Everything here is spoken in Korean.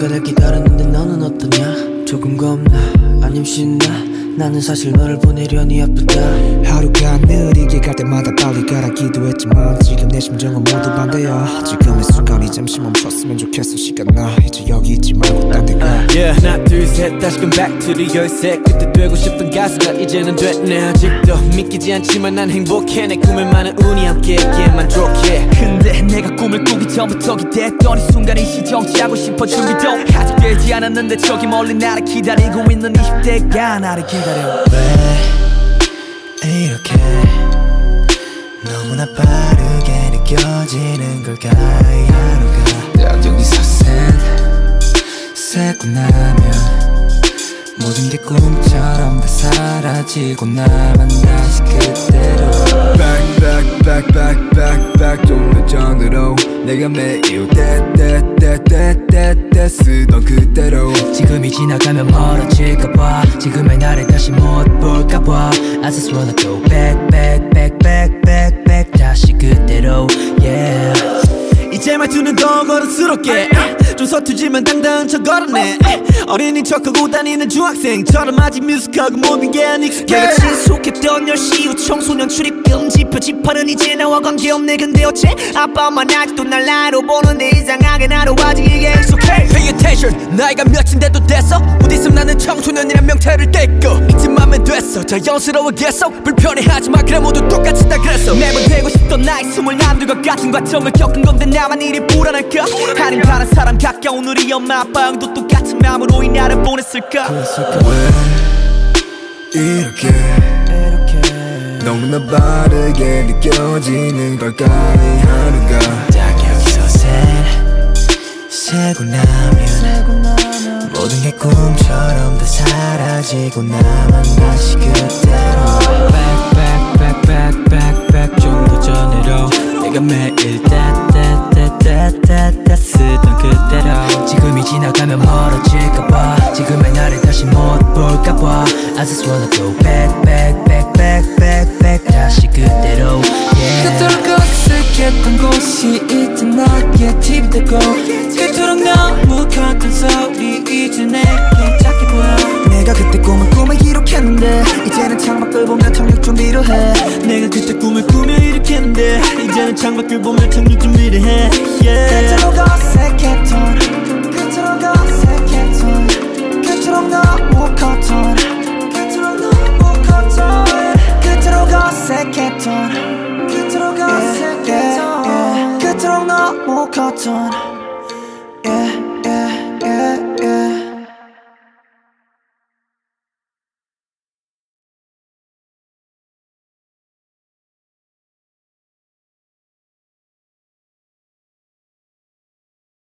누군가를 기다렸는데 너는 어떠냐? 조금 겁나. 아님 신나. 나는 사실 너를 보내려니 아프다. 하루가 느리게 갈 때마다 빨리 가라 기도했지만 지금 내 심정은 모두 반대야. 지금의 순간이 잠시 멈췄으면 좋겠어. 시간 나. 이제 여기 있지 말고 딴데 가. Yeah 둘셋 다시금 back to the 열쇠. 그때 되고 싶던 가수가 이제는 됐네. 아직도 믿기지 않지만 난 행복해. 내 꿈에 많은 운이 함께했기에 만족해 근데 내가 꿈을 꾸기 전부터 기대했던 이 순간이 시정치하고 싶어 준비도 아직 되지 않았는데 저기 멀리 나를 기다리고 있는 20대가 나를 기다려. 왜 이렇게 너무나 빠르게 느껴지는 걸까? 이 하루가 여기서 셋 세고 나면 모든 게 꿈처럼 다 사라지고 나만 다시 그대로. Back back back back back back 좀더 전으로 내가 매일 때때때때때때 쓰던 그대로. 지금이 지나가면 멀어질까봐. 지금의 나를 다시 못 볼까봐. I just wanna go back back back back back back. 다시 그대로 yeah. 이제 말투는 더 거른스럽게 좀 서투지만 당당한 척 걸었네. 어린이 척하고 다니는 중학생처럼 아직 뮤직하고 모든 게 안 익숙해 내가 지속했던 10시 후 청소년 출입 금 지 표 지퍼는 이제 나와 관계없네. 근데 어째 아빠 엄마 아직도 날 나로 보는데 이상하게 나로 아직 이게 익숙해. Pay attention. 나이가 몇인데도 됐어? 곧 있으면 나는 청소년이란 명태를 떼고. 이쯤하면 됐어. 자연스러워겠어. 불편해하지마. 그래 모두 똑같이 다 그랬어. 매번 되고 싶던 나이 스물 남들과 같은 과정을 겪은 건데 나만 이리 불안할까? 아님 다른 사람 가까운 우리 엄마 아빠 형도 똑같은 마음으로 이 날을 보냈을까? 이렇게 이렇게? 너무나 빠르게 느껴지는 걸까 이 하루가? 딱 여기서 셋 세고 나면 모든 게 꿈처럼 다 사라지고 나만 다시 그대 가면 멀어질까봐. 지금의 나를 다시 못 볼까봐. I just wanna go back back back back back back. 다시 그대로 yeah. 그토록 어색했던 곳이 이제 나의 팁이 되고. 그토록 너무 컸던 소리 이제 내게 작게 보여 내가 그때 꿈을 꾸며 기록했는데 이제는 창밖을 보며 착륙 준비를 해. 내가 그때 꿈을 꾸며 일으켰는데 이제는 창밖을 보며 착륙 준비를 해. Yeah. 그토록 어색했던 어색